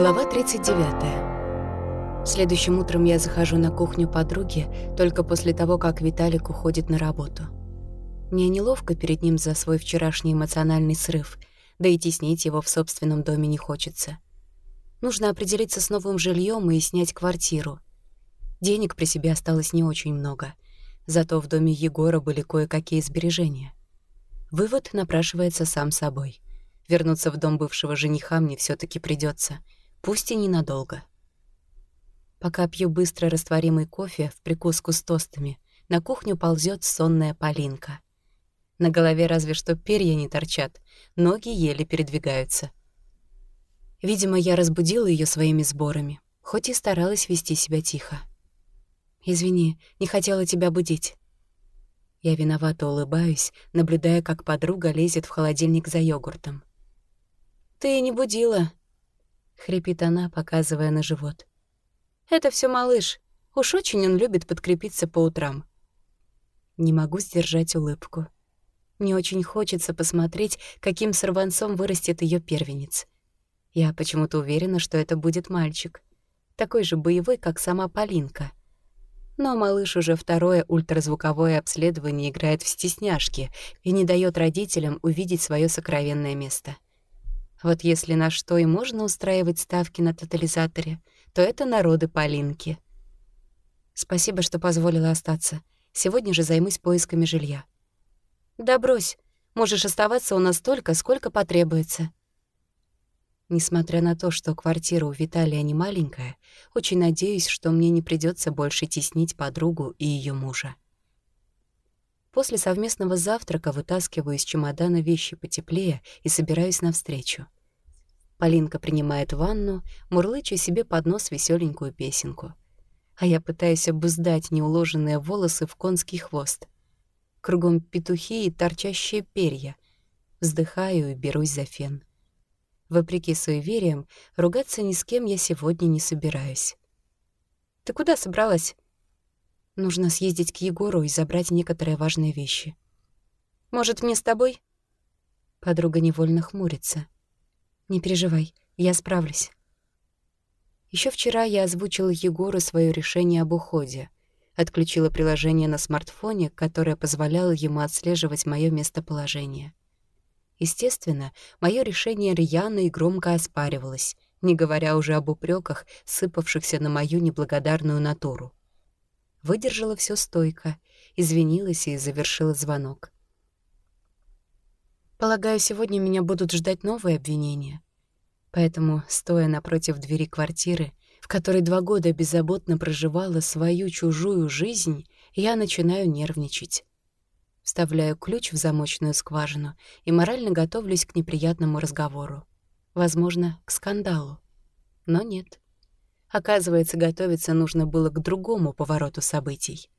Глава 39. Следующим утром я захожу на кухню подруги только после того, как Виталик уходит на работу. Мне неловко перед ним за свой вчерашний эмоциональный срыв, да и теснить его в собственном доме не хочется. Нужно определиться с новым жильем и снять квартиру. Денег при себе осталось не очень много, зато в доме Егора были кое-какие сбережения. Вывод напрашивается сам собой. Вернуться в дом бывшего жениха мне все таки придется — пусть и ненадолго. Пока пью быстро растворимый кофе в прикуску с тостами, на кухню ползет сонная Полинка. На голове разве что перья не торчат, ноги еле передвигаются. Видимо, я разбудила ее своими сборами, хоть и старалась вести себя тихо. «Извини, не хотела тебя будить». Я виновато улыбаюсь, наблюдая, как подруга лезет в холодильник за йогуртом. «Ты не будила», — хрипит она, показывая на живот. «Это все малыш. Уж очень он любит подкрепиться по утрам». Не могу сдержать улыбку. Мне очень хочется посмотреть, каким сорванцом вырастет ее первенец. Я почему-то уверена, что это будет мальчик. Такой же боевой, как сама Полинка. Но малыш уже второе ультразвуковое обследование играет в стесняшки и не дает родителям увидеть свое сокровенное место — вот если на что и можно устраивать ставки на тотализаторе, то это народы Полинки. Спасибо, что позволила остаться. Сегодня же займусь поисками жилья. Да брось, можешь оставаться у нас столько, сколько потребуется. Несмотря на то, что квартира у Виталия не маленькая, очень надеюсь, что мне не придется больше теснить подругу и ее мужа. После совместного завтрака вытаскиваю из чемодана вещи потеплее и собираюсь навстречу. Полинка принимает ванну, мурлыча себе под нос веселенькую песенку. А я пытаюсь обуздать неуложенные волосы в конский хвост. Кругом петухи и торчащие перья. Вздыхаю и берусь за фен. Вопреки суевериям, ругаться ни с кем я сегодня не собираюсь. «Ты куда собралась?» Нужно съездить к Егору и забрать некоторые важные вещи. «Может, мне с тобой?» Подруга невольно хмурится. «Не переживай, я справлюсь». Еще вчера я озвучила Егору свое решение об уходе. Отключила приложение на смартфоне, которое позволяло ему отслеживать мое местоположение. Естественно, мое решение рьяно и громко оспаривалось, не говоря уже об упреках, сыпавшихся на мою неблагодарную натуру. Выдержала все стойко, извинилась и завершила звонок. Полагаю, сегодня меня будут ждать новые обвинения. Поэтому, стоя напротив двери квартиры, в которой два года беззаботно проживала свою чужую жизнь, я начинаю нервничать. Вставляю ключ в замочную скважину и морально готовлюсь к неприятному разговору. Возможно, к скандалу. Но нет. Оказывается, готовиться нужно было к другому повороту событий.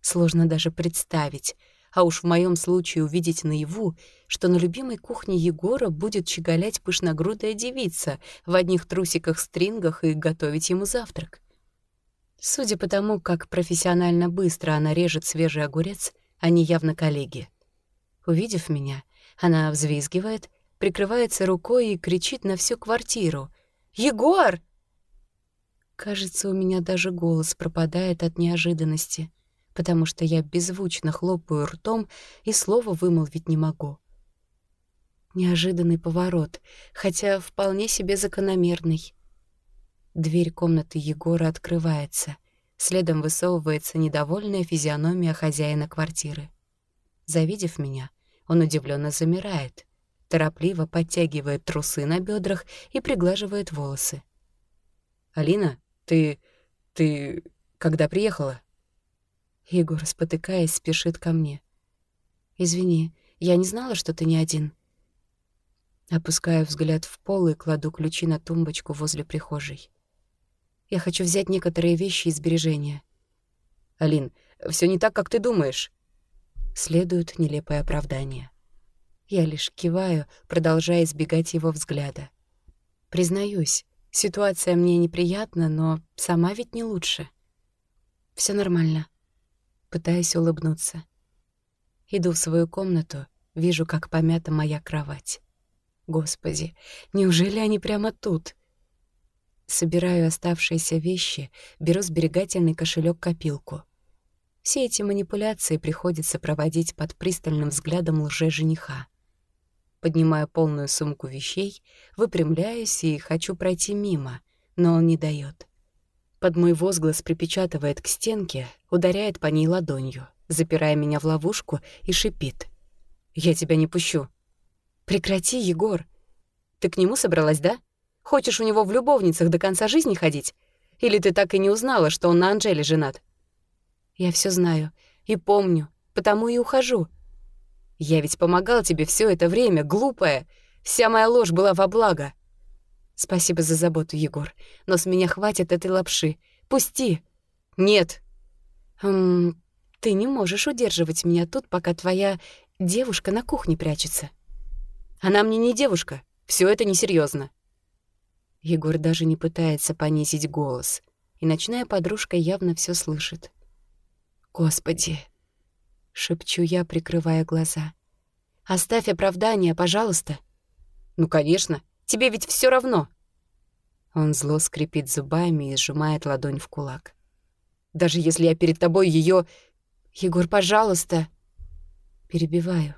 Сложно даже представить, а уж в моем случае увидеть наяву, что на любимой кухне Егора будет щеголять пышногрудая девица в одних трусиках-стрингах и готовить ему завтрак. Судя по тому, как профессионально быстро она режет свежий огурец, они явно коллеги. Увидев меня, она взвизгивает, прикрывается рукой и кричит на всю квартиру. «Егор!» Кажется, у меня даже голос пропадает от неожиданности, потому что я беззвучно хлопаю ртом и слова вымолвить не могу. Неожиданный поворот, хотя вполне себе закономерный. Дверь комнаты Егора открывается. Следом высовывается недовольная физиономия хозяина квартиры. Завидев меня, он удивленно замирает, торопливо подтягивает трусы на бедрах и приглаживает волосы. «Алина, ты... ты... когда приехала?» Егор, спотыкаясь, спешит ко мне. «Извини, я не знала, что ты не один». Опускаю взгляд в пол и кладу ключи на тумбочку возле прихожей. Я хочу взять некоторые вещи и сбережения. «Алин, все не так, как ты думаешь». Следует нелепое оправдание. Я лишь киваю, продолжая избегать его взгляда. Признаюсь, Ситуация мне неприятна, но сама ведь не лучше. Все нормально. Пытаюсь улыбнуться. Иду в свою комнату, вижу, как помята моя кровать. Господи, неужели они прямо тут? Собираю оставшиеся вещи, беру сберегательный кошелек-копилку. Все эти манипуляции приходится проводить под пристальным взглядом лже-жениха. Поднимаю полную сумку вещей, выпрямляюсь и хочу пройти мимо, но он не дает. Под мой возглас припечатывает к стенке, ударяет по ней ладонью, запирая меня в ловушку и шипит. «Я тебя не пущу». «Прекрати, Егор. Ты к нему собралась, да? Хочешь у него в любовницах до конца жизни ходить? Или ты так и не узнала, что он на Анжеле женат?» Я все знаю и помню, потому и ухожу. Я ведь помогал тебе все это время, глупая. Вся моя ложь была во благо. Спасибо за заботу, Егор, но с меня хватит этой лапши. Пусти. Нет. Эм, ты не можешь удерживать меня тут, пока твоя девушка на кухне прячется. Она мне не девушка. Все это несерьезно. Егор даже не пытается понизить голос, и ночная подружка явно все слышит. «Господи!» — шепчу я, прикрывая глаза. «Оставь оправдание, пожалуйста». «Ну, конечно, тебе ведь все равно». Он зло скрипит зубами и сжимает ладонь в кулак. «Даже если я перед тобой ее, Егор, пожалуйста!» Перебиваю.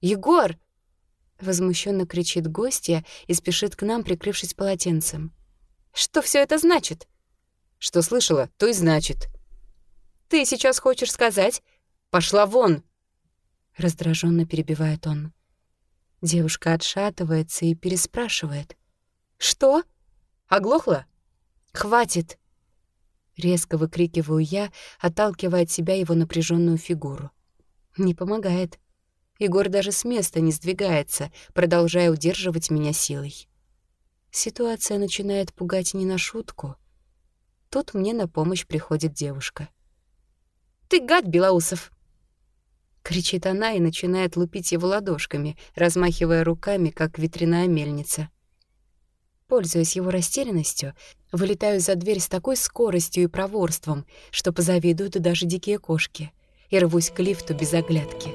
«Егор!» — возмущенно кричит гостья и спешит к нам, прикрывшись полотенцем. «Что все это значит?» «Что слышала, то и значит», ты сейчас хочешь сказать? Пошла вон!» Раздраженно перебивает он. Девушка отшатывается и переспрашивает. «Что? Оглохла? Хватит!» Резко выкрикиваю я, отталкивая от себя его напряженную фигуру. Не помогает. Егор даже с места не сдвигается, продолжая удерживать меня силой. Ситуация начинает пугать не на шутку. Тут мне на помощь приходит девушка. Ты гад, Белоусов!» Кричит она и начинает лупить его ладошками, размахивая руками, как ветряная мельница. Пользуясь его растерянностью, вылетаю за дверь с такой скоростью и проворством, что позавидуют даже дикие кошки, и рвусь к лифту без оглядки.